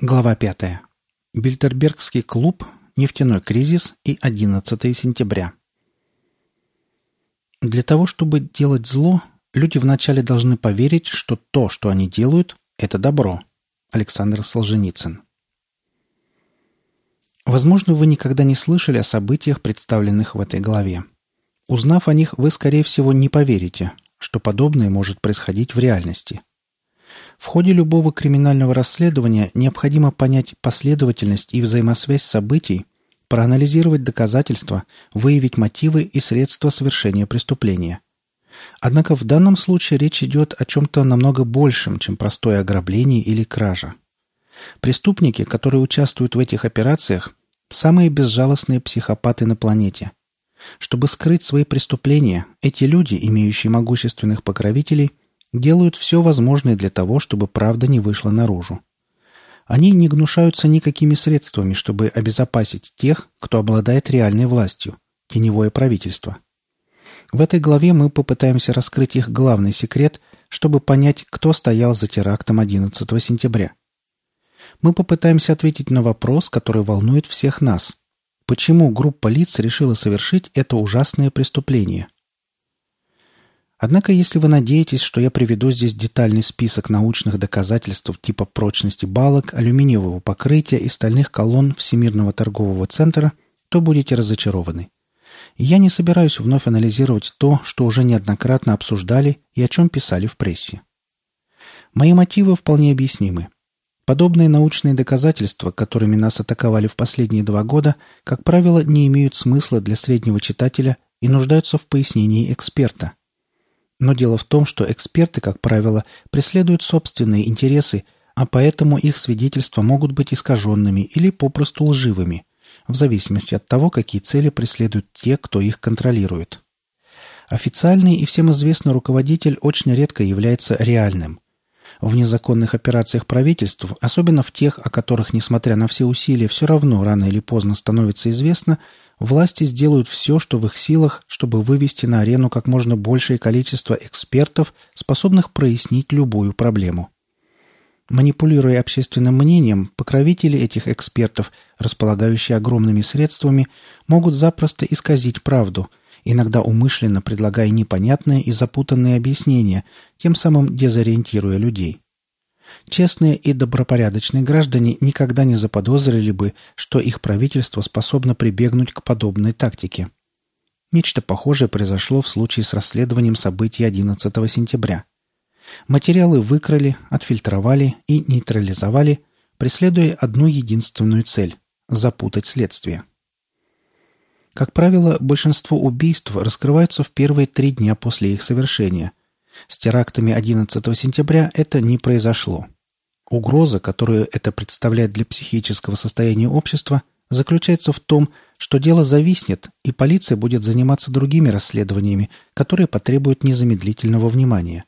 Глава 5. Бильдербергский клуб, нефтяной кризис и 11 сентября. Для того, чтобы делать зло, люди вначале должны поверить, что то, что они делают, это добро. Александр Солженицын. Возможно, вы никогда не слышали о событиях, представленных в этой главе. Узнав о них, вы, скорее всего, не поверите, что подобное может происходить в реальности – в ходе любого криминального расследования необходимо понять последовательность и взаимосвязь событий, проанализировать доказательства, выявить мотивы и средства совершения преступления. Однако в данном случае речь идет о чем-то намного большем, чем простое ограбление или кража. Преступники, которые участвуют в этих операциях, самые безжалостные психопаты на планете. Чтобы скрыть свои преступления, эти люди, имеющие могущественных покровителей, делают все возможное для того, чтобы правда не вышла наружу. Они не гнушаются никакими средствами, чтобы обезопасить тех, кто обладает реальной властью – теневое правительство. В этой главе мы попытаемся раскрыть их главный секрет, чтобы понять, кто стоял за терактом 11 сентября. Мы попытаемся ответить на вопрос, который волнует всех нас. Почему группа лиц решила совершить это ужасное преступление – Однако, если вы надеетесь, что я приведу здесь детальный список научных доказательств типа прочности балок, алюминиевого покрытия и стальных колонн Всемирного торгового центра, то будете разочарованы. Я не собираюсь вновь анализировать то, что уже неоднократно обсуждали и о чем писали в прессе. Мои мотивы вполне объяснимы. Подобные научные доказательства, которыми нас атаковали в последние два года, как правило, не имеют смысла для среднего читателя и нуждаются в пояснении эксперта. Но дело в том, что эксперты, как правило, преследуют собственные интересы, а поэтому их свидетельства могут быть искаженными или попросту лживыми, в зависимости от того, какие цели преследуют те, кто их контролирует. Официальный и всем известный руководитель очень редко является реальным. В незаконных операциях правительств, особенно в тех, о которых, несмотря на все усилия, все равно рано или поздно становится известно – Власти сделают все, что в их силах, чтобы вывести на арену как можно большее количество экспертов, способных прояснить любую проблему. Манипулируя общественным мнением, покровители этих экспертов, располагающие огромными средствами, могут запросто исказить правду, иногда умышленно предлагая непонятные и запутанные объяснения, тем самым дезориентируя людей. Честные и добропорядочные граждане никогда не заподозрили бы, что их правительство способно прибегнуть к подобной тактике. Нечто похожее произошло в случае с расследованием событий 11 сентября. Материалы выкрали, отфильтровали и нейтрализовали, преследуя одну единственную цель – запутать следствие. Как правило, большинство убийств раскрываются в первые три дня после их совершения, с терактами 11 сентября это не произошло. Угроза, которую это представляет для психического состояния общества, заключается в том, что дело зависнет, и полиция будет заниматься другими расследованиями, которые потребуют незамедлительного внимания.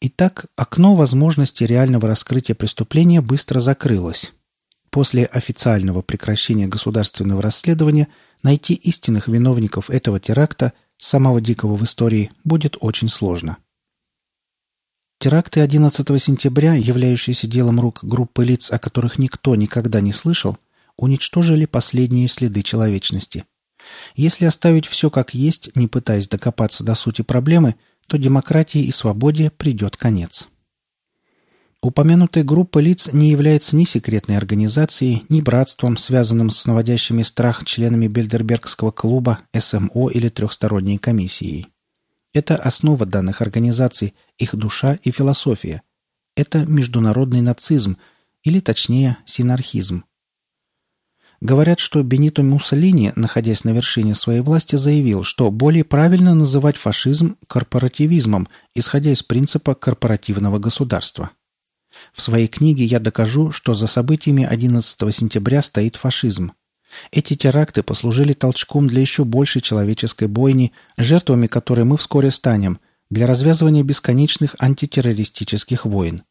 Итак, окно возможности реального раскрытия преступления быстро закрылось. После официального прекращения государственного расследования найти истинных виновников этого теракта – самого дикого в истории, будет очень сложно. Теракты 11 сентября, являющиеся делом рук группы лиц, о которых никто никогда не слышал, уничтожили последние следы человечности. Если оставить все как есть, не пытаясь докопаться до сути проблемы, то демократии и свободе придет конец. Упомянутая группа лиц не является ни секретной организацией, ни братством, связанным с наводящими страх членами Бельдербергского клуба, СМО или трехсторонней комиссией. Это основа данных организаций, их душа и философия. Это международный нацизм, или точнее синархизм. Говорят, что Бенито Муссолини, находясь на вершине своей власти, заявил, что более правильно называть фашизм корпоративизмом, исходя из принципа корпоративного государства. В своей книге я докажу, что за событиями 11 сентября стоит фашизм. Эти теракты послужили толчком для еще большей человеческой бойни, жертвами которой мы вскоре станем, для развязывания бесконечных антитеррористических войн.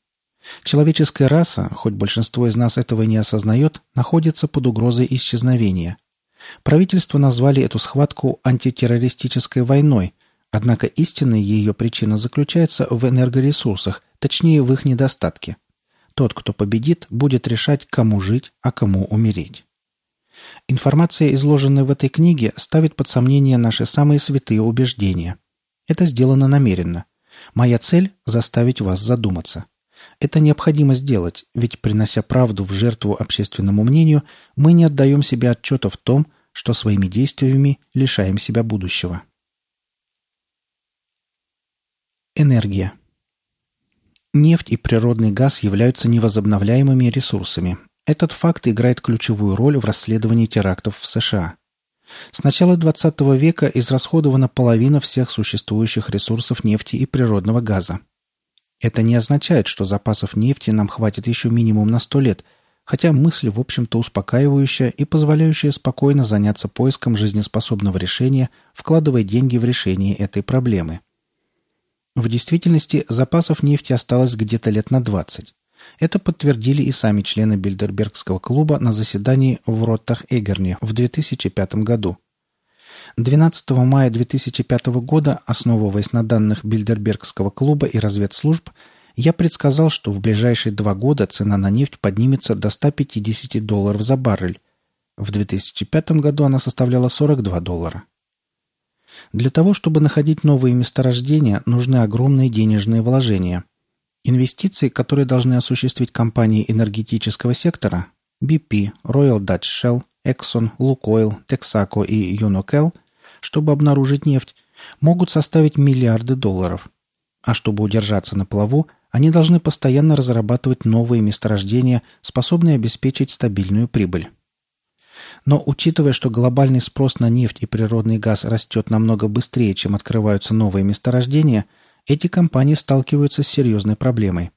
Человеческая раса, хоть большинство из нас этого не осознает, находится под угрозой исчезновения. Правительство назвали эту схватку антитеррористической войной, однако истинная ее причина заключается в энергоресурсах, точнее в их недостатке. Тот, кто победит, будет решать, кому жить, а кому умереть. Информация, изложенная в этой книге, ставит под сомнение наши самые святые убеждения. Это сделано намеренно. Моя цель – заставить вас задуматься. Это необходимо сделать, ведь, принося правду в жертву общественному мнению, мы не отдаем себе отчета в том, что своими действиями лишаем себя будущего. Энергия. Нефть и природный газ являются невозобновляемыми ресурсами. Этот факт играет ключевую роль в расследовании терактов в США. С начала XX века израсходована половина всех существующих ресурсов нефти и природного газа. Это не означает, что запасов нефти нам хватит еще минимум на 100 лет, хотя мысль, в общем-то, успокаивающая и позволяющая спокойно заняться поиском жизнеспособного решения, вкладывая деньги в решение этой проблемы – в действительности запасов нефти осталось где-то лет на 20. Это подтвердили и сами члены Бильдербергского клуба на заседании в Роттах-Эгерне в 2005 году. 12 мая 2005 года, основываясь на данных Бильдербергского клуба и разведслужб, я предсказал, что в ближайшие два года цена на нефть поднимется до 150 долларов за баррель. В 2005 году она составляла 42 доллара. Для того, чтобы находить новые месторождения, нужны огромные денежные вложения. Инвестиции, которые должны осуществить компании энергетического сектора BP, Royal Dutch Shell, Exxon, Lukoil, Texaco и Unocal, чтобы обнаружить нефть, могут составить миллиарды долларов. А чтобы удержаться на плаву, они должны постоянно разрабатывать новые месторождения, способные обеспечить стабильную прибыль. Но учитывая, что глобальный спрос на нефть и природный газ растет намного быстрее, чем открываются новые месторождения, эти компании сталкиваются с серьезной проблемой.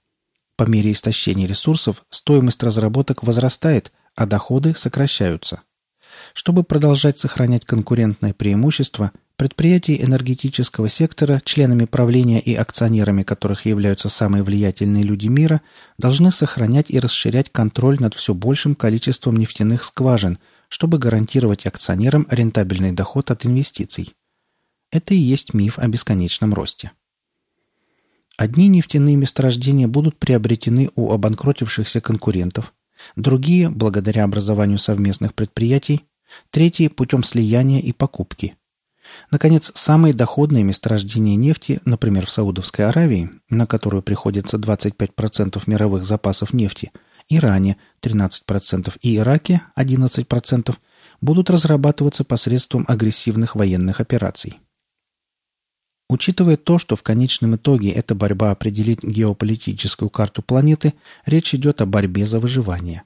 По мере истощения ресурсов стоимость разработок возрастает, а доходы сокращаются. Чтобы продолжать сохранять конкурентное преимущество, предприятия энергетического сектора, членами правления и акционерами которых являются самые влиятельные люди мира, должны сохранять и расширять контроль над все большим количеством нефтяных скважин – чтобы гарантировать акционерам рентабельный доход от инвестиций. Это и есть миф о бесконечном росте. Одни нефтяные месторождения будут приобретены у обанкротившихся конкурентов, другие – благодаря образованию совместных предприятий, третьи – путем слияния и покупки. Наконец, самые доходные месторождения нефти, например, в Саудовской Аравии, на которую приходится 25% мировых запасов нефти – Иране 13% и Ираке 11% будут разрабатываться посредством агрессивных военных операций. Учитывая то, что в конечном итоге эта борьба определит геополитическую карту планеты, речь идет о борьбе за выживание.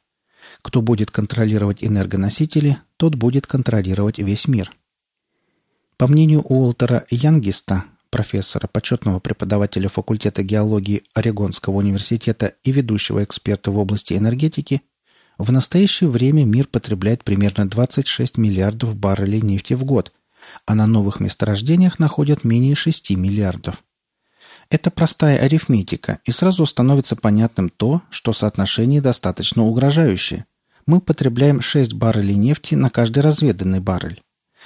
Кто будет контролировать энергоносители, тот будет контролировать весь мир. По мнению Уолтера Янгиста, профессора, почетного преподавателя факультета геологии Орегонского университета и ведущего эксперта в области энергетики, в настоящее время мир потребляет примерно 26 миллиардов баррелей нефти в год, а на новых месторождениях находят менее 6 миллиардов. Это простая арифметика, и сразу становится понятным то, что соотношение достаточно угрожающее. Мы потребляем 6 баррелей нефти на каждый разведанный баррель.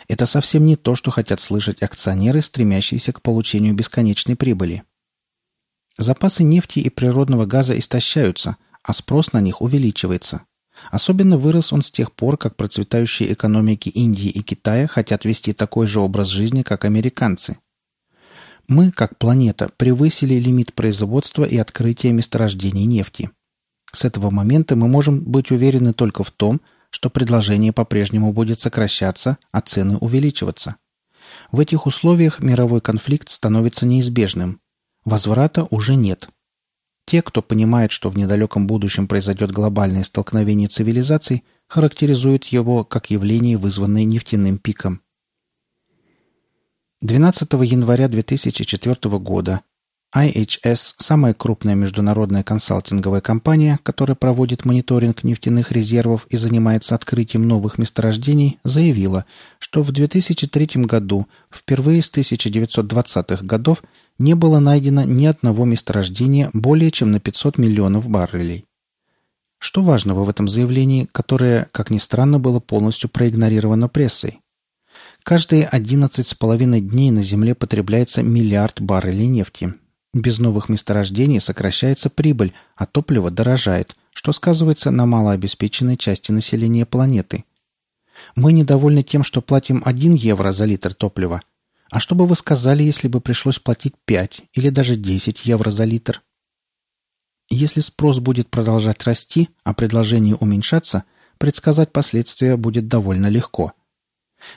Это совсем не то, что хотят слышать акционеры, стремящиеся к получению бесконечной прибыли. Запасы нефти и природного газа истощаются, а спрос на них увеличивается. Особенно вырос он с тех пор, как процветающие экономики Индии и Китая хотят вести такой же образ жизни, как американцы. Мы, как планета, превысили лимит производства и открытия месторождений нефти. С этого момента мы можем быть уверены только в том, что предложение по-прежнему будет сокращаться, а цены увеличиваться. В этих условиях мировой конфликт становится неизбежным. Возврата уже нет. Те, кто понимает, что в недалеком будущем произойдет глобальное столкновение цивилизаций, характеризуют его как явление, вызванное нефтяным пиком. 12 января 2004 года IHS – самая крупная международная консалтинговая компания, которая проводит мониторинг нефтяных резервов и занимается открытием новых месторождений, заявила, что в 2003 году, впервые с 1920-х годов, не было найдено ни одного месторождения более чем на 500 миллионов баррелей. Что важного в этом заявлении, которое, как ни странно, было полностью проигнорировано прессой? Каждые 11,5 дней на Земле потребляется миллиард баррелей нефти – Без новых месторождений сокращается прибыль, а топливо дорожает, что сказывается на малообеспеченной части населения планеты. Мы недовольны тем, что платим 1 евро за литр топлива. А что бы вы сказали, если бы пришлось платить 5 или даже 10 евро за литр? Если спрос будет продолжать расти, а предложение уменьшаться, предсказать последствия будет довольно легко.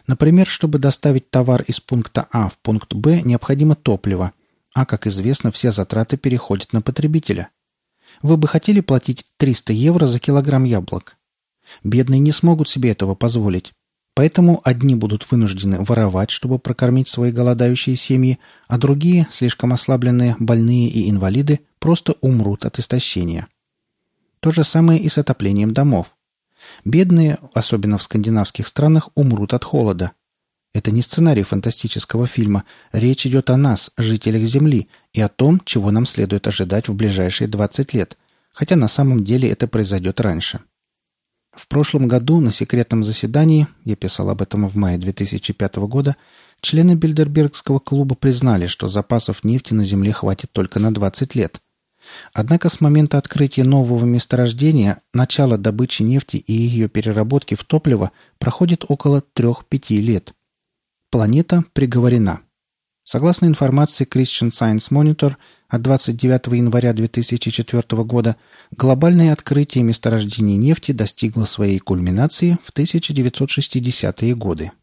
Например, чтобы доставить товар из пункта А в пункт Б, необходимо топливо, а, как известно, все затраты переходят на потребителя. Вы бы хотели платить 300 евро за килограмм яблок? Бедные не смогут себе этого позволить. Поэтому одни будут вынуждены воровать, чтобы прокормить свои голодающие семьи, а другие, слишком ослабленные, больные и инвалиды, просто умрут от истощения. То же самое и с отоплением домов. Бедные, особенно в скандинавских странах, умрут от холода. Это не сценарий фантастического фильма. Речь идет о нас, жителях Земли, и о том, чего нам следует ожидать в ближайшие 20 лет, хотя на самом деле это произойдет раньше. В прошлом году на секретном заседании, я писал об этом в мае 2005 года, члены Бильдербергского клуба признали, что запасов нефти на Земле хватит только на 20 лет. Однако с момента открытия нового месторождения начало добычи нефти и ее переработки в топливо проходит около 3-5 лет. Планета приговорена. Согласно информации Christian Science Monitor – от 29 января 2004 года глобальное открытие месторождений нефти достигло своей кульминации в 1960-е годы.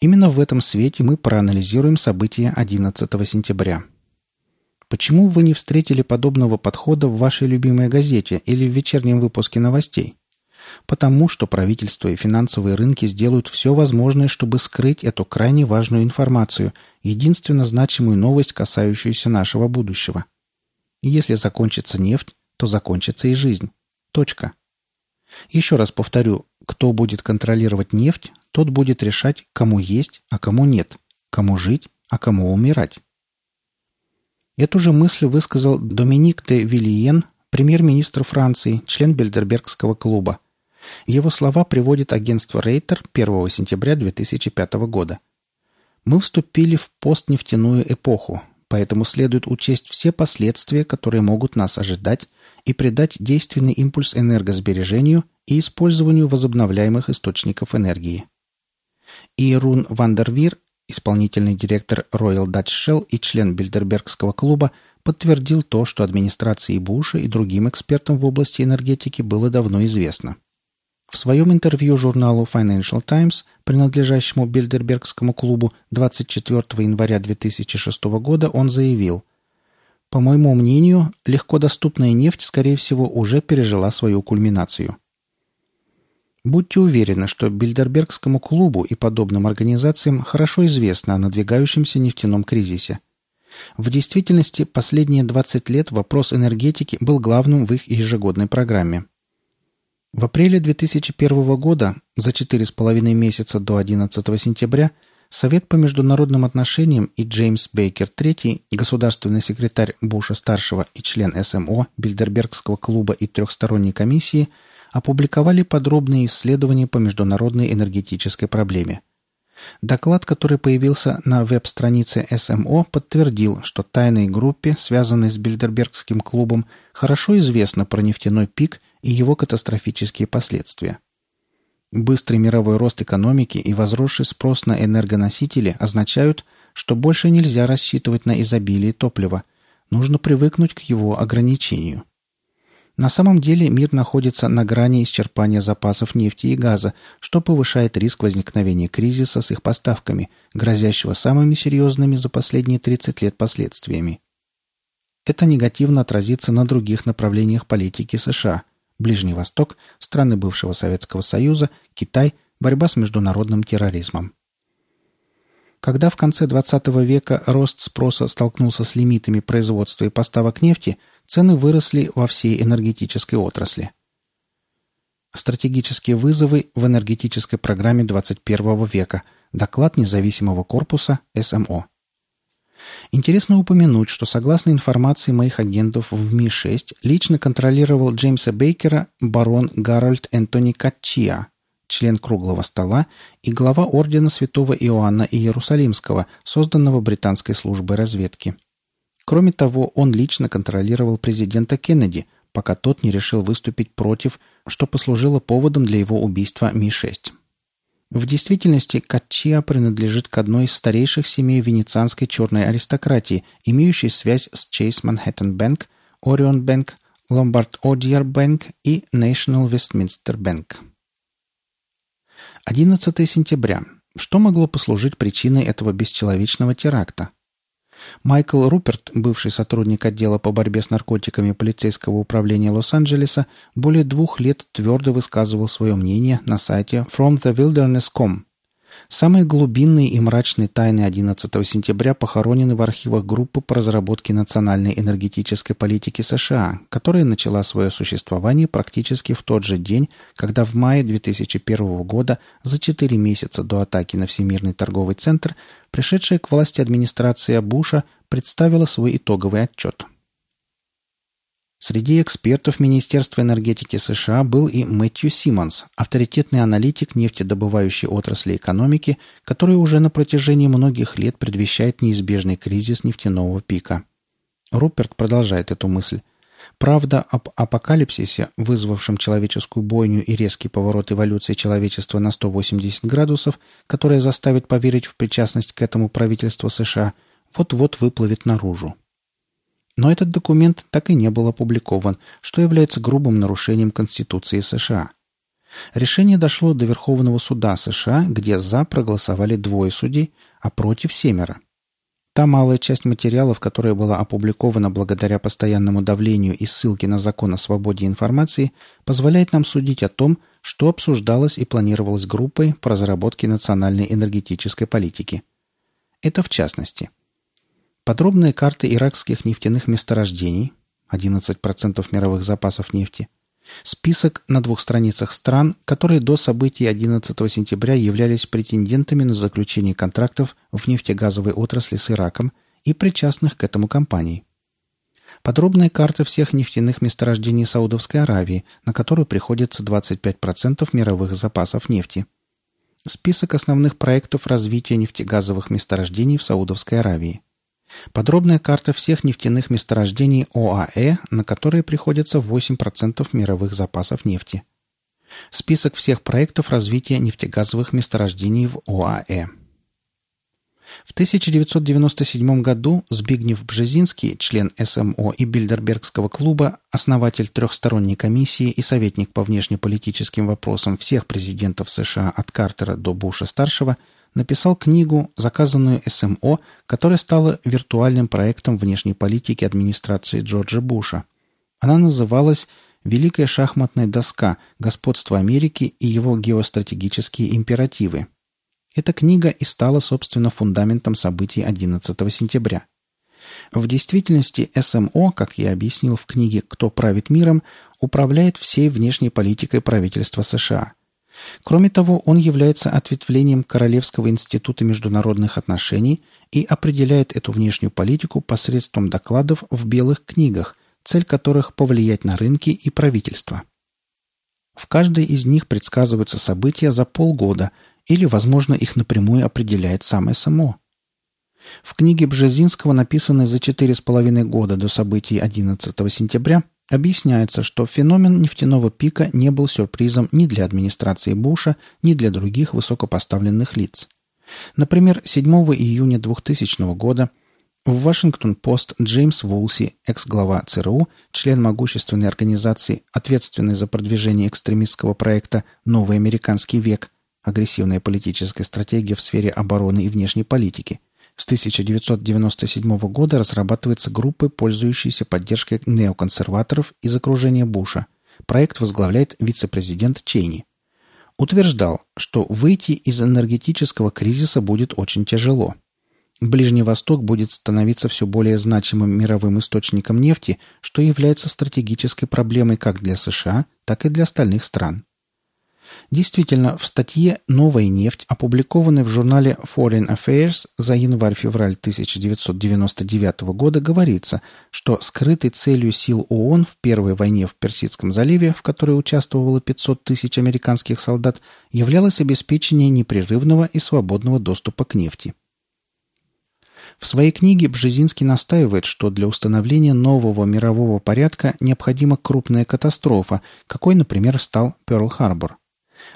Именно в этом свете мы проанализируем события 11 сентября. Почему вы не встретили подобного подхода в вашей любимой газете или в вечернем выпуске новостей? Потому что правительство и финансовые рынки сделают все возможное, чтобы скрыть эту крайне важную информацию, единственно значимую новость, касающуюся нашего будущего. Если закончится нефть, то закончится и жизнь. Точка. Еще раз повторю, кто будет контролировать нефть, тот будет решать, кому есть, а кому нет, кому жить, а кому умирать. Эту же мысль высказал Доминик де Вильен, премьер-министр Франции, член Бельдербергского клуба – его слова приводит агентство Рейтер 1 сентября 2005 года. Мы вступили в постнефтяную эпоху, поэтому следует учесть все последствия, которые могут нас ожидать, и придать действенный импульс энергосбережению и использованию возобновляемых источников энергии. Ирун Вандервир, исполнительный директор Royal Dutch Shell и член Бильдербергского клуба, подтвердил то, что администрации Буша и другим экспертам в области энергетики было давно известно. В своем интервью журналу Financial Times, принадлежащему Бильдербергскому клубу, 24 января 2006 года он заявил «По моему мнению, легкодоступная нефть, скорее всего, уже пережила свою кульминацию». Будьте уверены, что Бильдербергскому клубу и подобным организациям хорошо известно о надвигающемся нефтяном кризисе. В действительности, последние 20 лет вопрос энергетики был главным в их ежегодной программе – в апреле 2001 года, за 4,5 месяца до 11 сентября, Совет по международным отношениям и Джеймс Бейкер III, государственный секретарь Буша-старшего и член СМО, Бильдербергского клуба и трехсторонней комиссии, опубликовали подробные исследования по международной энергетической проблеме. Доклад, который появился на веб-странице СМО, подтвердил, что тайной группе, связанной с Бильдербергским клубом, хорошо известно про нефтяной пик и его катастрофические последствия. Быстрый мировой рост экономики и возросший спрос на энергоносители означают, что больше нельзя рассчитывать на изобилие топлива, нужно привыкнуть к его ограничению. На самом деле мир находится на грани исчерпания запасов нефти и газа, что повышает риск возникновения кризиса с их поставками, грозящего самыми серьезными за последние 30 лет последствиями. Это негативно отразится на других направлениях политики США – Ближний Восток, страны бывшего Советского Союза, Китай, борьба с международным терроризмом. Когда в конце XX века рост спроса столкнулся с лимитами производства и поставок нефти, цены выросли во всей энергетической отрасли. Стратегические вызовы в энергетической программе 21 века. Доклад независимого корпуса СМО. Интересно упомянуть, что согласно информации моих агентов в Ми-6, лично контролировал Джеймса Бейкера барон Гарольд Энтони Катчиа, член Круглого стола и глава Ордена Святого Иоанна Иерусалимского, созданного британской службой разведки. Кроме того, он лично контролировал президента Кеннеди, пока тот не решил выступить против, что послужило поводом для его убийства Ми-6. В действительности Катчиа принадлежит к одной из старейших семей венецианской черной аристократии, имеющей связь с Chase Manhattan Bank, Orion Bank, Lombard Odier Bank и National Westminster Bank. 11 сентября. Что могло послужить причиной этого бесчеловечного теракта? Майкл Руперт, бывший сотрудник отдела по борьбе с наркотиками полицейского управления Лос-Анджелеса, более двух лет твердо высказывал свое мнение на сайте FromTheWilderness.com. Самые глубинные и мрачные тайны 11 сентября похоронены в архивах группы по разработке национальной энергетической политики США, которая начала свое существование практически в тот же день, когда в мае 2001 года, за 4 месяца до атаки на Всемирный торговый центр, пришедшая к власти администрация Буша представила свой итоговый отчет – Среди экспертов Министерства энергетики США был и Мэтью Симмонс, авторитетный аналитик нефтедобывающей отрасли экономики, который уже на протяжении многих лет предвещает неизбежный кризис нефтяного пика. Руперт продолжает эту мысль. Правда об апокалипсисе, вызвавшем человеческую бойню и резкий поворот эволюции человечества на 180 градусов, которая заставит поверить в причастность к этому правительству США, вот-вот выплывет наружу. Но этот документ так и не был опубликован, что является грубым нарушением Конституции США. Решение дошло до Верховного суда США, где «за» проголосовали двое судей, а «против» семеро. Та малая часть материалов, которая была опубликована благодаря постоянному давлению и ссылке на закон о свободе информации, позволяет нам судить о том, что обсуждалось и планировалось группой по разработке национальной энергетической политики. Это в частности – Подробная карта иракских нефтяных месторождений, 11% мировых запасов нефти, список на двух страницах стран, которые до событий 11 сентября являлись претендентами на заключение контрактов в нефтегазовой отрасли с Ираком и причастных к этому компаний. Подробная карта всех нефтяных месторождений Саудовской Аравии, на которую приходится 25% мировых запасов нефти. Список основных проектов развития нефтегазовых месторождений в Саудовской Аравии. Подробная карта всех нефтяных месторождений ОАЭ, на которые приходится 8% мировых запасов нефти. Список всех проектов развития нефтегазовых месторождений в ОАЭ. В 1997 году Збигнев Бжезинский, член СМО и Бильдербергского клуба, основатель трехсторонней комиссии и советник по внешнеполитическим вопросам всех президентов США от Картера до Буша-старшего – написал книгу, заказанную СМО, которая стала виртуальным проектом внешней политики администрации Джорджа Буша. Она называлась «Великая шахматная доска. Господство Америки и его геостратегические императивы». Эта книга и стала, собственно, фундаментом событий 11 сентября. В действительности СМО, как я объяснил в книге «Кто правит миром», управляет всей внешней политикой правительства США – Кроме того, он является ответвлением Королевского института международных отношений и определяет эту внешнюю политику посредством докладов в белых книгах, цель которых – повлиять на рынки и правительство. В каждой из них предсказываются события за полгода или, возможно, их напрямую определяет самое само. В книге Бжезинского, написанной за четыре с половиной года до событий 11 сентября, Объясняется, что феномен нефтяного пика не был сюрпризом ни для администрации Буша, ни для других высокопоставленных лиц. Например, 7 июня 2000 года в Вашингтон-Пост Джеймс Вулси, экс-глава ЦРУ, член могущественной организации, ответственной за продвижение экстремистского проекта «Новый американский век», агрессивная политическая стратегия в сфере обороны и внешней политики, с 1997 года разрабатывается группой, пользующейся поддержкой неоконсерваторов из окружения Буша. Проект возглавляет вице-президент Чейни. Утверждал, что выйти из энергетического кризиса будет очень тяжело. Ближний Восток будет становиться все более значимым мировым источником нефти, что является стратегической проблемой как для США, так и для остальных стран. Действительно, в статье «Новая нефть», опубликованной в журнале Foreign Affairs за январь-февраль 1999 года, говорится, что скрытой целью сил ООН в Первой войне в Персидском заливе, в которой участвовало 500 тысяч американских солдат, являлось обеспечение непрерывного и свободного доступа к нефти. В своей книге Бжезинский настаивает, что для установления нового мирового порядка необходима крупная катастрофа, какой, например, стал Пёрл-Харбор –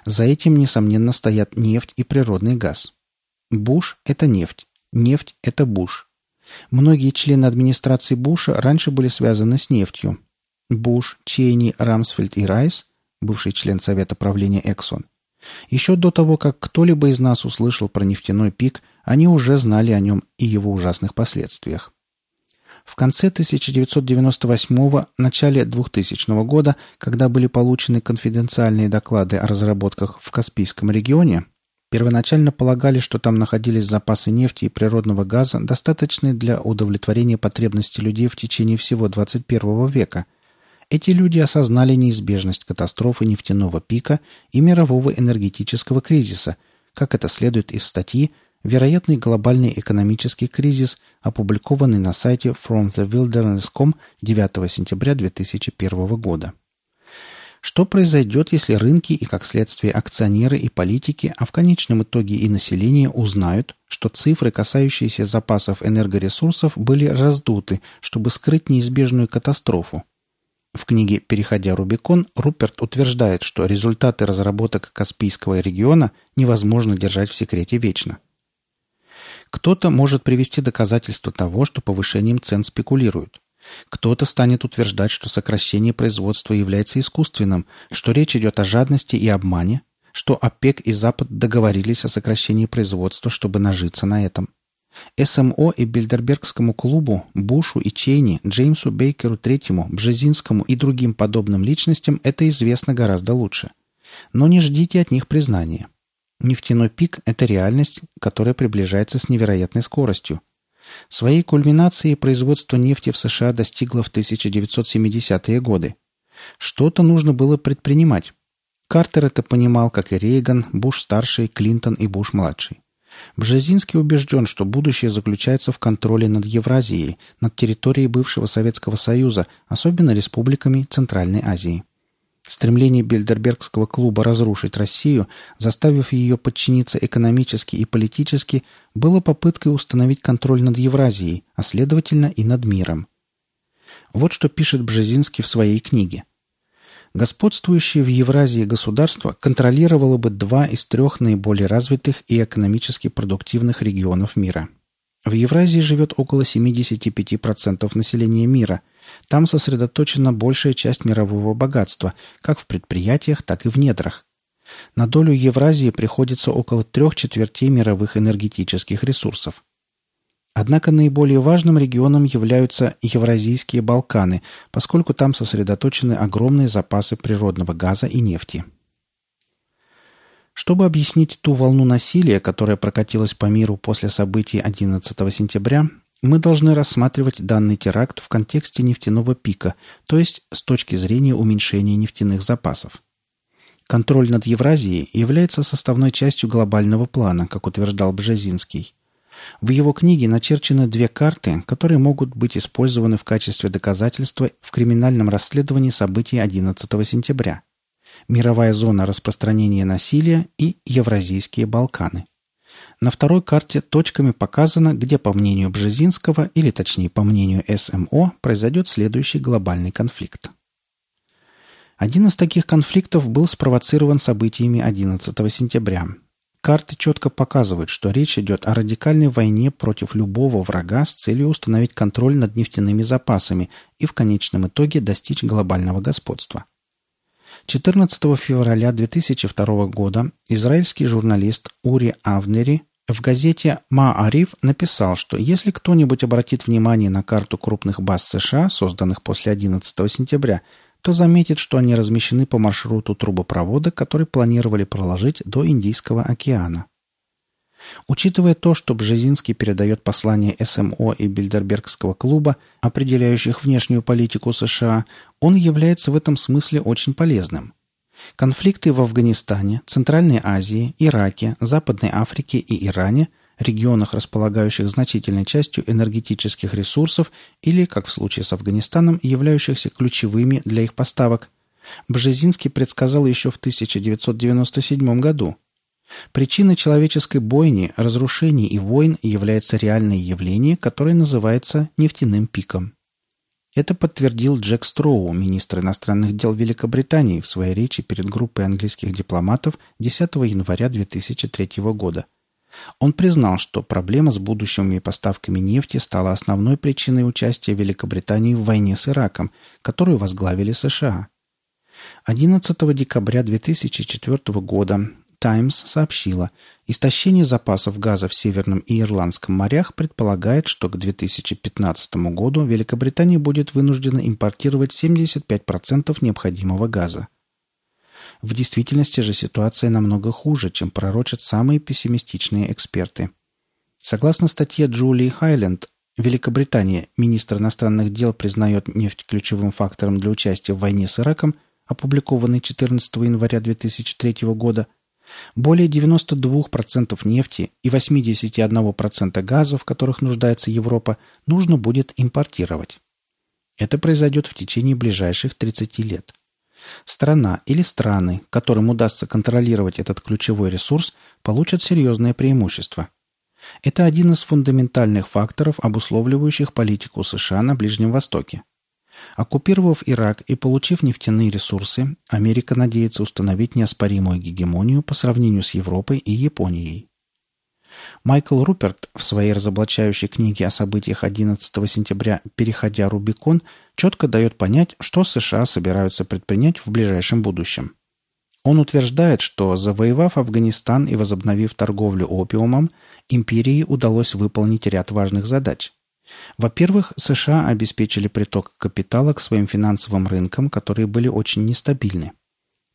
за этим, несомненно, стоят нефть и природный газ. Буш – это нефть. Нефть – это Буш. Многие члены администрации Буша раньше были связаны с нефтью. Буш, Чейни, Рамсфельд и Райс, бывший член Совета правления Эксон. Еще до того, как кто-либо из нас услышал про нефтяной пик, они уже знали о нем и его ужасных последствиях. В конце 1998 начале 2000 года, когда были получены конфиденциальные доклады о разработках в Каспийском регионе, первоначально полагали, что там находились запасы нефти и природного газа, достаточные для удовлетворения потребностей людей в течение всего 21 века. Эти люди осознали неизбежность катастрофы нефтяного пика и мирового энергетического кризиса, как это следует из статьи вероятный глобальный экономический кризис, опубликованный на сайте FromTheWilderness.com 9 сентября 2001 года. Что произойдет, если рынки и, как следствие, акционеры и политики, а в конечном итоге и население узнают, что цифры, касающиеся запасов энергоресурсов, были раздуты, чтобы скрыть неизбежную катастрофу? В книге «Переходя Рубикон» Руперт утверждает, что результаты разработок Каспийского региона невозможно держать в секрете вечно – кто-то может привести доказательства того, что повышением цен спекулируют. Кто-то станет утверждать, что сокращение производства является искусственным, что речь идет о жадности и обмане, что ОПЕК и Запад договорились о сокращении производства, чтобы нажиться на этом. СМО и Бильдербергскому клубу, Бушу и Чейни, Джеймсу Бейкеру Третьему, Бжезинскому и другим подобным личностям это известно гораздо лучше. Но не ждите от них признания. Нефтяной пик – это реальность, которая приближается с невероятной скоростью. Своей кульминацией производство нефти в США достигло в 1970-е годы. Что-то нужно было предпринимать. Картер это понимал, как и Рейган, Буш-старший, Клинтон и Буш-младший. Бжезинский убежден, что будущее заключается в контроле над Евразией, над территорией бывшего Советского Союза, особенно республиками Центральной Азии. Стремление Бильдербергского клуба разрушить Россию, заставив ее подчиниться экономически и политически, было попыткой установить контроль над Евразией, а следовательно и над миром. Вот что пишет Бжезинский в своей книге. Господствующее в Евразии государство контролировало бы два из трех наиболее развитых и экономически продуктивных регионов мира. В Евразии живет около 75% населения мира, там сосредоточена большая часть мирового богатства, как в предприятиях, так и в недрах. На долю Евразии приходится около трех четвертей мировых энергетических ресурсов. Однако наиболее важным регионом являются Евразийские Балканы, поскольку там сосредоточены огромные запасы природного газа и нефти. Чтобы объяснить ту волну насилия, которая прокатилась по миру после событий 11 сентября, мы должны рассматривать данный теракт в контексте нефтяного пика, то есть с точки зрения уменьшения нефтяных запасов. Контроль над Евразией является составной частью глобального плана, как утверждал Бжезинский. В его книге начерчены две карты, которые могут быть использованы в качестве доказательства в криминальном расследовании событий 11 сентября. Мировая зона распространения насилия и Евразийские Балканы. На второй карте точками показано, где, по мнению Бжезинского, или точнее по мнению СМО, произойдет следующий глобальный конфликт. Один из таких конфликтов был спровоцирован событиями 11 сентября. Карты четко показывают, что речь идет о радикальной войне против любого врага с целью установить контроль над нефтяными запасами и в конечном итоге достичь глобального господства. 14 февраля 2002 года израильский журналист Ури Авнери в газете «Маариф» написал, что если кто-нибудь обратит внимание на карту крупных баз США, созданных после 11 сентября, то заметит, что они размещены по маршруту трубопровода, который планировали проложить до Индийского океана. Учитывая то, что Бжезинский передает послание СМО и Бильдербергского клуба, определяющих внешнюю политику США, он является в этом смысле очень полезным – Конфликты в Афганистане, Центральной Азии, Ираке, Западной Африке и Иране, регионах, располагающих значительной частью энергетических ресурсов или, как в случае с Афганистаном, являющихся ключевыми для их поставок, Бжезинский предсказал еще в 1997 году. Причиной человеческой бойни, разрушений и войн является реальное явление, которое называется нефтяным пиком. Это подтвердил Джек Строу, министр иностранных дел Великобритании, в своей речи перед группой английских дипломатов 10 января 2003 года. Он признал, что проблема с будущими поставками нефти стала основной причиной участия Великобритании в войне с Ираком, которую возглавили США. 11 декабря 2004 года Times сообщила, истощение запасов газа в Северном и Ирландском морях предполагает, что к 2015 году Великобритания будет вынуждена импортировать 75% необходимого газа. В действительности же ситуация намного хуже, чем пророчат самые пессимистичные эксперты. Согласно статье Джулии Хайленд, Великобритания, министр иностранных дел, признает нефть ключевым фактором для участия в войне с Ираком, опубликованной 14 января 2003 года – более 92% нефти и 81% газа, в которых нуждается Европа, нужно будет импортировать. Это произойдет в течение ближайших 30 лет. Страна или страны, которым удастся контролировать этот ключевой ресурс, получат серьезное преимущество. Это один из фундаментальных факторов, обусловливающих политику США на Ближнем Востоке. Оккупировав Ирак и получив нефтяные ресурсы, Америка надеется установить неоспоримую гегемонию по сравнению с Европой и Японией. Майкл Руперт в своей разоблачающей книге о событиях 11 сентября «Переходя Рубикон» четко дает понять, что США собираются предпринять в ближайшем будущем. Он утверждает, что, завоевав Афганистан и возобновив торговлю опиумом, империи удалось выполнить ряд важных задач – во-первых, США обеспечили приток капитала к своим финансовым рынкам, которые были очень нестабильны.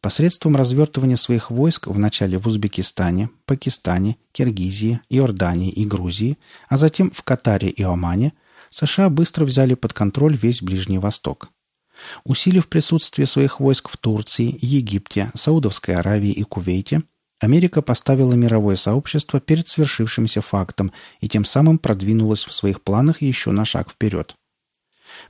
Посредством развертывания своих войск вначале в Узбекистане, Пакистане, Киргизии, Иордании и Грузии, а затем в Катаре и Омане, США быстро взяли под контроль весь Ближний Восток. Усилив присутствие своих войск в Турции, Египте, Саудовской Аравии и Кувейте – Америка поставила мировое сообщество перед свершившимся фактом и тем самым продвинулась в своих планах еще на шаг вперед.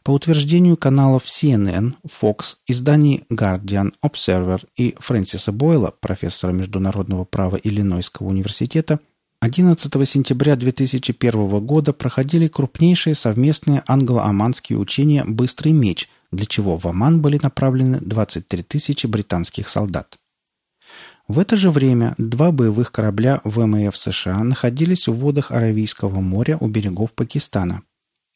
По утверждению каналов CNN, Fox, изданий Guardian, Observer и Фрэнсиса Бойла, профессора международного права Иллинойского университета, 11 сентября 2001 года проходили крупнейшие совместные англо-оманские учения «Быстрый меч», для чего в Оман были направлены 23 тысячи британских солдат. В это же время два боевых корабля ВМФ США находились в водах Аравийского моря у берегов Пакистана.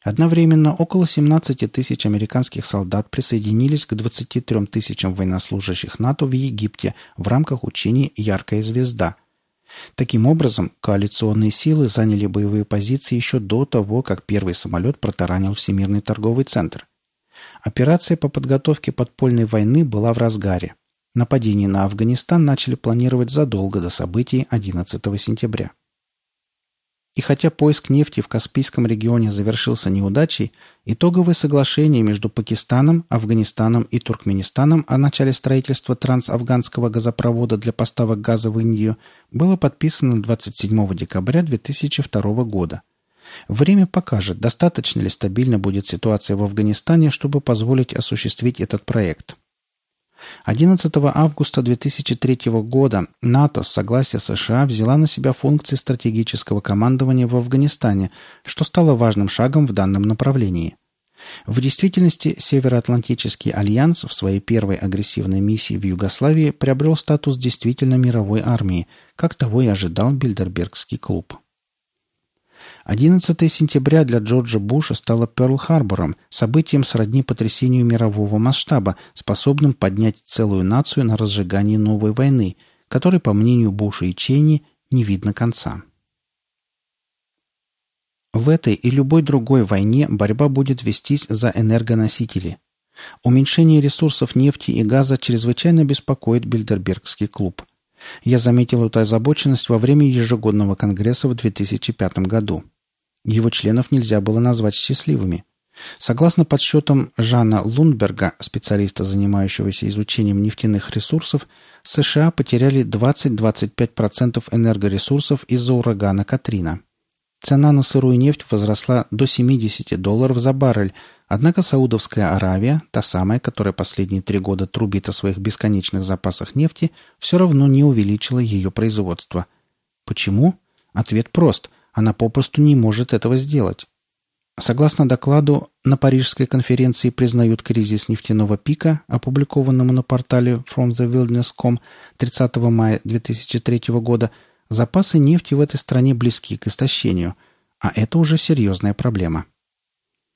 Одновременно около 17 тысяч американских солдат присоединились к 23 тысячам военнослужащих НАТО в Египте в рамках учений «Яркая звезда». Таким образом, коалиционные силы заняли боевые позиции еще до того, как первый самолет протаранил Всемирный торговый центр. Операция по подготовке подпольной войны была в разгаре. Нападение на Афганистан начали планировать задолго до событий 11 сентября. И хотя поиск нефти в Каспийском регионе завершился неудачей, итоговое соглашение между Пакистаном, Афганистаном и Туркменистаном о начале строительства трансафганского газопровода для поставок газа в Индию было подписано 27 декабря 2002 года. Время покажет, достаточно ли стабильна будет ситуация в Афганистане, чтобы позволить осуществить этот проект. 11 августа 2003 года НАТО с согласия США взяла на себя функции стратегического командования в Афганистане, что стало важным шагом в данном направлении. В действительности Североатлантический альянс в своей первой агрессивной миссии в Югославии приобрел статус действительно мировой армии, как того и ожидал Бильдербергский клуб. 11 сентября для Джорджа Буша стало Пёрл-Харбором, событием сродни потрясению мирового масштаба, способным поднять целую нацию на разжигание новой войны, которой, по мнению Буша и Чейни, не видно конца. В этой и любой другой войне борьба будет вестись за энергоносители. Уменьшение ресурсов нефти и газа чрезвычайно беспокоит Бильдербергский клуб. Я заметил эту озабоченность во время ежегодного конгресса в 2005 году. Его членов нельзя было назвать счастливыми. Согласно подсчетам Жана Лундберга, специалиста, занимающегося изучением нефтяных ресурсов, США потеряли 20-25% энергоресурсов из-за урагана Катрина. Цена на сырую нефть возросла до 70 долларов за баррель, однако Саудовская Аравия, та самая, которая последние три года трубит о своих бесконечных запасах нефти, все равно не увеличила ее производство. Почему? Ответ прост – она попросту не может этого сделать. Согласно докладу, на Парижской конференции признают кризис нефтяного пика, опубликованному на портале FromTheWilderness.com 30 мая 2003 года, запасы нефти в этой стране близки к истощению, а это уже серьезная проблема.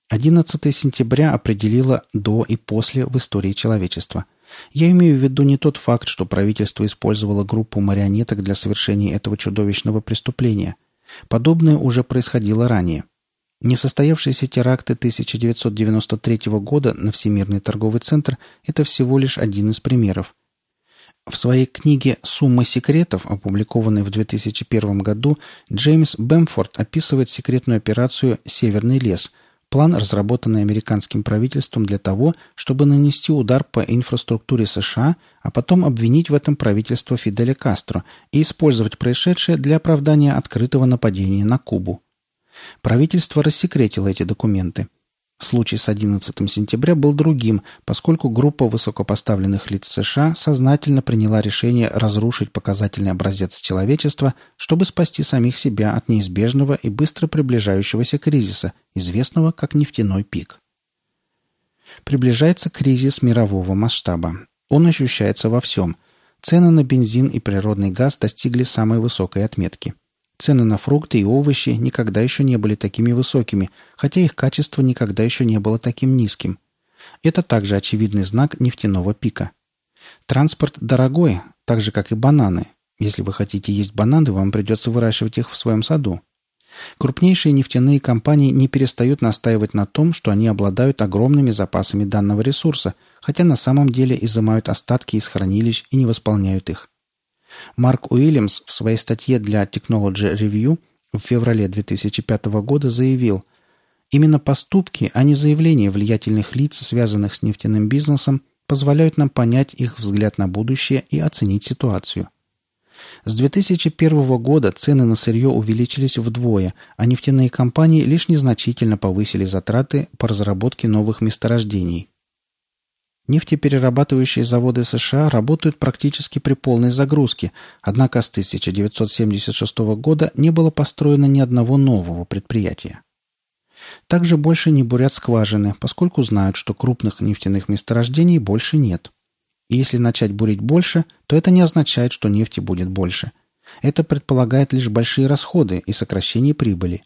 11 сентября определило до и после в истории человечества. Я имею в виду не тот факт, что правительство использовало группу марионеток для совершения этого чудовищного преступления. Подобное уже происходило ранее – Несостоявшиеся теракты 1993 года на Всемирный торговый центр – это всего лишь один из примеров. В своей книге «Сумма секретов», опубликованной в 2001 году, Джеймс Бэмфорд описывает секретную операцию «Северный лес», план, разработанный американским правительством для того, чтобы нанести удар по инфраструктуре США, а потом обвинить в этом правительство Фиделя Кастро и использовать происшедшее для оправдания открытого нападения на Кубу. Правительство рассекретило эти документы. Случай с 11 сентября был другим, поскольку группа высокопоставленных лиц США сознательно приняла решение разрушить показательный образец человечества, чтобы спасти самих себя от неизбежного и быстро приближающегося кризиса, известного как нефтяной пик. Приближается кризис мирового масштаба. Он ощущается во всем. Цены на бензин и природный газ достигли самой высокой отметки – Цены на фрукты и овощи никогда еще не были такими высокими, хотя их качество никогда еще не было таким низким. Это также очевидный знак нефтяного пика. Транспорт дорогой, так же как и бананы. Если вы хотите есть бананы, вам придется выращивать их в своем саду. Крупнейшие нефтяные компании не перестают настаивать на том, что они обладают огромными запасами данного ресурса, хотя на самом деле изымают остатки из хранилищ и не восполняют их. Марк Уильямс в своей статье для Technology Review в феврале 2005 года заявил, именно поступки, а не заявления влиятельных лиц, связанных с нефтяным бизнесом, позволяют нам понять их взгляд на будущее и оценить ситуацию. С 2001 года цены на сырье увеличились вдвое, а нефтяные компании лишь незначительно повысили затраты по разработке новых месторождений. Нефтеперерабатывающие заводы США работают практически при полной загрузке, однако с 1976 года не было построено ни одного нового предприятия. Также больше не бурят скважины, поскольку знают, что крупных нефтяных месторождений больше нет. И если начать бурить больше, то это не означает, что нефти будет больше. Это предполагает лишь большие расходы и сокращение прибыли.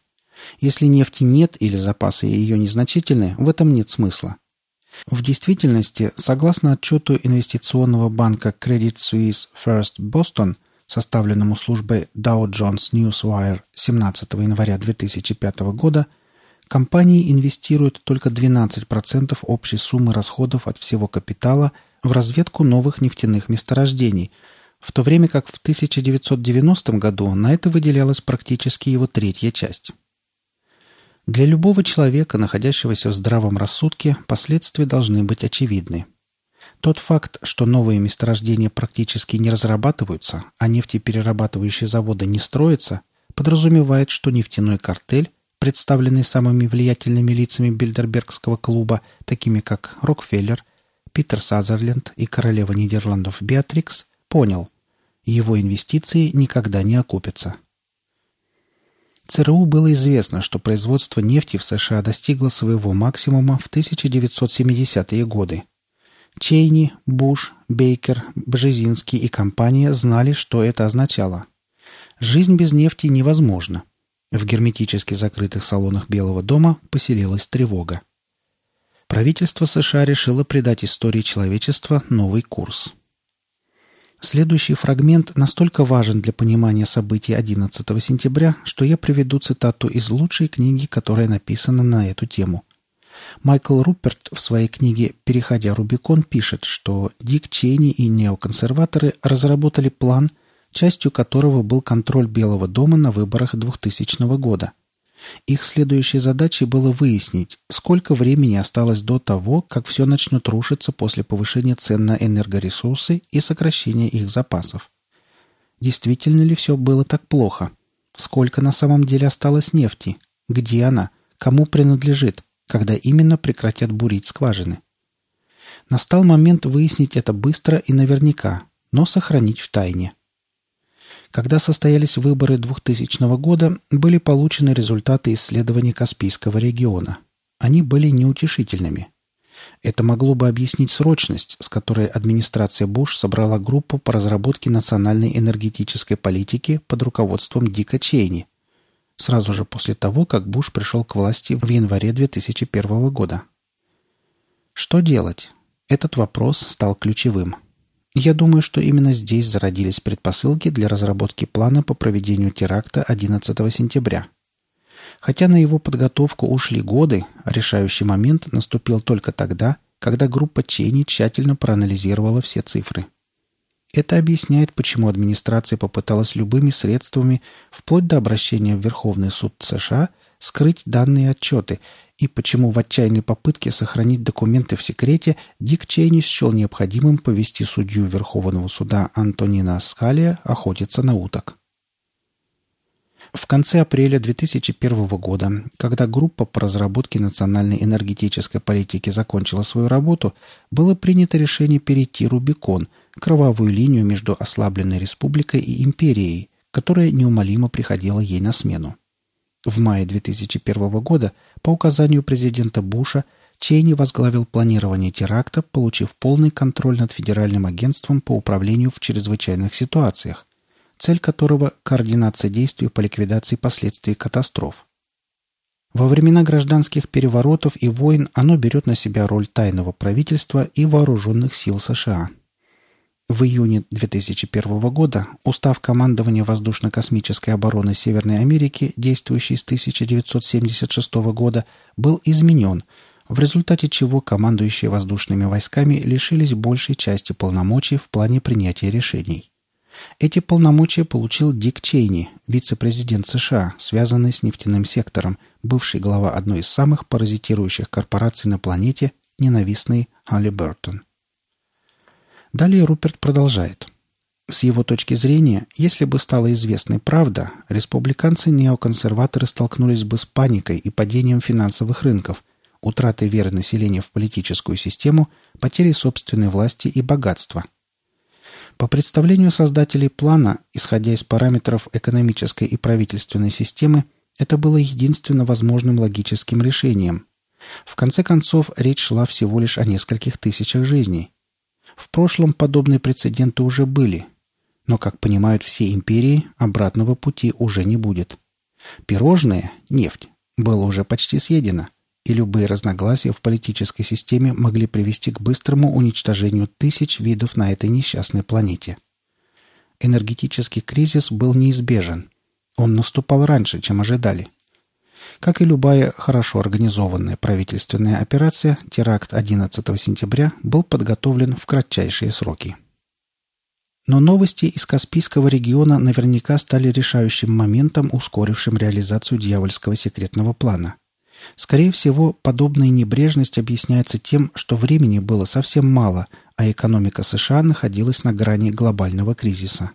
Если нефти нет или запасы ее незначительны, в этом нет смысла. В действительности, согласно отчету инвестиционного банка Credit Suisse First Boston, составленному службой Dow Jones Newswire 17 января 2005 года, компании инвестируют только 12% общей суммы расходов от всего капитала в разведку новых нефтяных месторождений, в то время как в 1990 году на это выделялась практически его третья часть. Для любого человека, находящегося в здравом рассудке, последствия должны быть очевидны. Тот факт, что новые месторождения практически не разрабатываются, а нефтеперерабатывающие заводы не строятся, подразумевает, что нефтяной картель, представленный самыми влиятельными лицами Бильдербергского клуба, такими как Рокфеллер, Питер Сазерленд и королева Нидерландов Беатрикс, понял – его инвестиции никогда не окупятся. ЦРУ было известно, что производство нефти в США достигло своего максимума в 1970-е годы. Чейни, Буш, Бейкер, Бжезинский и компания знали, что это означало. Жизнь без нефти невозможна. В герметически закрытых салонах Белого дома поселилась тревога. Правительство США решило придать истории человечества новый курс. Следующий фрагмент настолько важен для понимания событий 11 сентября, что я приведу цитату из лучшей книги, которая написана на эту тему. Майкл Руперт в своей книге «Переходя Рубикон» пишет, что Дик Чейни и неоконсерваторы разработали план, частью которого был контроль Белого дома на выборах 2000 года. Их следующей задачей было выяснить, сколько времени осталось до того, как все начнет рушиться после повышения цен на энергоресурсы и сокращения их запасов. Действительно ли все было так плохо? Сколько на самом деле осталось нефти? Где она? Кому принадлежит? Когда именно прекратят бурить скважины? Настал момент выяснить это быстро и наверняка, но сохранить в тайне. Когда состоялись выборы 2000 года, были получены результаты исследований Каспийского региона. Они были неутешительными. Это могло бы объяснить срочность, с которой администрация Буш собрала группу по разработке национальной энергетической политики под руководством Дика Чейни, сразу же после того, как Буш пришел к власти в январе 2001 года. Что делать? Этот вопрос стал ключевым. Я думаю, что именно здесь зародились предпосылки для разработки плана по проведению теракта 11 сентября. Хотя на его подготовку ушли годы, решающий момент наступил только тогда, когда группа Чейни тщательно проанализировала все цифры. Это объясняет, почему администрация попыталась любыми средствами, вплоть до обращения в Верховный суд США, скрыть данные отчеты и почему в отчаянной попытке сохранить документы в секрете Дик Чейни счел необходимым повести судью Верховного суда Антонина Скалия охотиться на уток. В конце апреля 2001 года, когда группа по разработке национальной энергетической политики закончила свою работу, было принято решение перейти Рубикон, кровавую линию между ослабленной республикой и империей, которая неумолимо приходила ей на смену. В мае 2001 года по указанию президента Буша Чейни возглавил планирование теракта, получив полный контроль над Федеральным агентством по управлению в чрезвычайных ситуациях, цель которого – координация действий по ликвидации последствий катастроф. Во времена гражданских переворотов и войн оно берет на себя роль тайного правительства и вооруженных сил США – в июне 2001 года Устав командования воздушно-космической обороны Северной Америки, действующий с 1976 года, был изменен, в результате чего командующие воздушными войсками лишились большей части полномочий в плане принятия решений. Эти полномочия получил Дик Чейни, вице-президент США, связанный с нефтяным сектором, бывший глава одной из самых паразитирующих корпораций на планете, ненавистный Халли Бертон. Далее Руперт продолжает. С его точки зрения, если бы стала известной правда, республиканцы-неоконсерваторы столкнулись бы с паникой и падением финансовых рынков, утратой веры населения в политическую систему, потерей собственной власти и богатства. По представлению создателей плана, исходя из параметров экономической и правительственной системы, это было единственно возможным логическим решением. В конце концов, речь шла всего лишь о нескольких тысячах жизней – в прошлом подобные прецеденты уже были, но, как понимают все империи, обратного пути уже не будет. Пирожное, нефть, было уже почти съедено, и любые разногласия в политической системе могли привести к быстрому уничтожению тысяч видов на этой несчастной планете. Энергетический кризис был неизбежен. Он наступал раньше, чем ожидали – как и любая хорошо организованная правительственная операция, теракт 11 сентября был подготовлен в кратчайшие сроки. Но новости из Каспийского региона наверняка стали решающим моментом, ускорившим реализацию дьявольского секретного плана. Скорее всего, подобная небрежность объясняется тем, что времени было совсем мало, а экономика США находилась на грани глобального кризиса.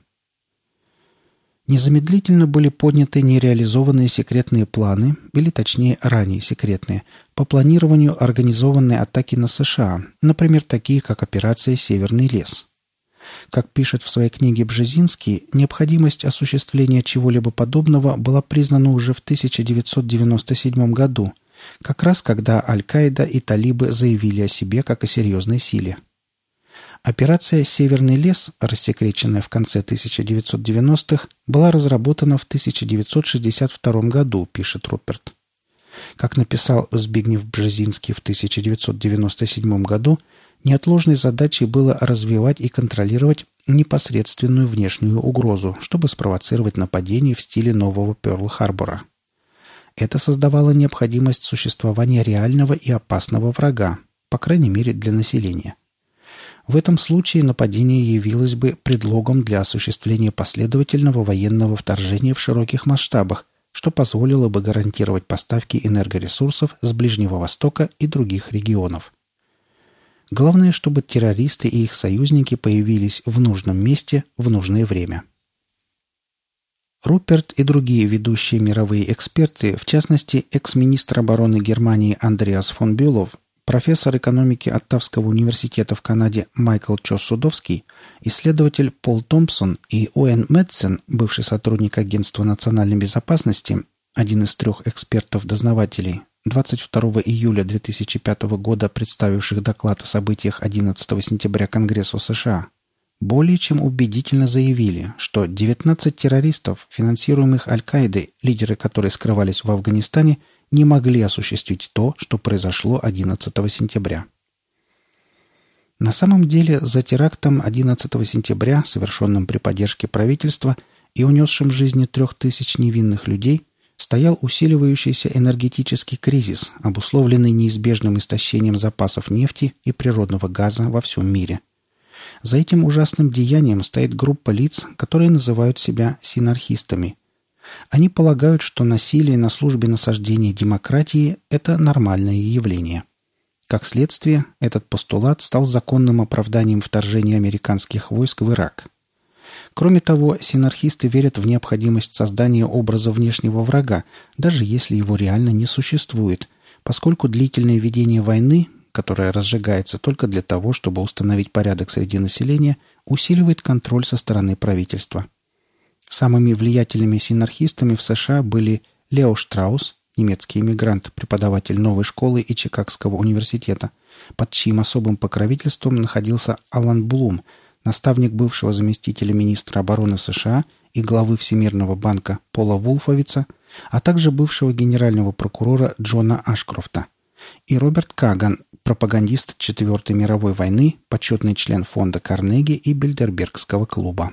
Незамедлительно были подняты нереализованные секретные планы, или точнее ранее секретные, по планированию организованной атаки на США, например, такие как операция «Северный лес». Как пишет в своей книге Бжезинский, необходимость осуществления чего-либо подобного была признана уже в 1997 году, как раз когда Аль-Каида и талибы заявили о себе как о серьезной силе. Операция «Северный лес», рассекреченная в конце 1990-х, была разработана в 1962 году, пишет Руперт. Как написал Збигнев Бжезинский в 1997 году, неотложной задачей было развивать и контролировать непосредственную внешнюю угрозу, чтобы спровоцировать нападение в стиле нового Пёрл-Харбора. Это создавало необходимость существования реального и опасного врага, по крайней мере для населения. В этом случае нападение явилось бы предлогом для осуществления последовательного военного вторжения в широких масштабах, что позволило бы гарантировать поставки энергоресурсов с Ближнего Востока и других регионов. Главное, чтобы террористы и их союзники появились в нужном месте в нужное время. Руперт и другие ведущие мировые эксперты, в частности, экс-министр обороны Германии Андреас фон Бюлов, профессор экономики Оттавского университета в Канаде Майкл Чос-Судовский, исследователь Пол Томпсон и Уэн Мэтсон, бывший сотрудник Агентства национальной безопасности, один из трех экспертов-дознавателей, 22 июля 2005 года представивших доклад о событиях 11 сентября Конгрессу США, более чем убедительно заявили, что 19 террористов, финансируемых Аль-Каидой, лидеры которой скрывались в Афганистане, не могли осуществить то, что произошло 11 сентября. На самом деле, за терактом 11 сентября, совершенным при поддержке правительства и унесшим жизни трех тысяч невинных людей, стоял усиливающийся энергетический кризис, обусловленный неизбежным истощением запасов нефти и природного газа во всем мире – за этим ужасным деянием стоит группа лиц, которые называют себя синархистами. Они полагают, что насилие на службе насаждения демократии – это нормальное явление. Как следствие, этот постулат стал законным оправданием вторжения американских войск в Ирак. Кроме того, синархисты верят в необходимость создания образа внешнего врага, даже если его реально не существует, поскольку длительное ведение войны которая разжигается только для того, чтобы установить порядок среди населения, усиливает контроль со стороны правительства. Самыми влиятельными синархистами в США были Лео Штраус, немецкий иммигрант, преподаватель новой школы и Чикагского университета, под чьим особым покровительством находился Алан Блум, наставник бывшего заместителя министра обороны США и главы Всемирного банка Пола Вулфовица, а также бывшего генерального прокурора Джона Ашкрофта, и Роберт Каган, пропагандист Четвертой мировой войны, почетный член фонда Карнеги и Бильдербергского клуба.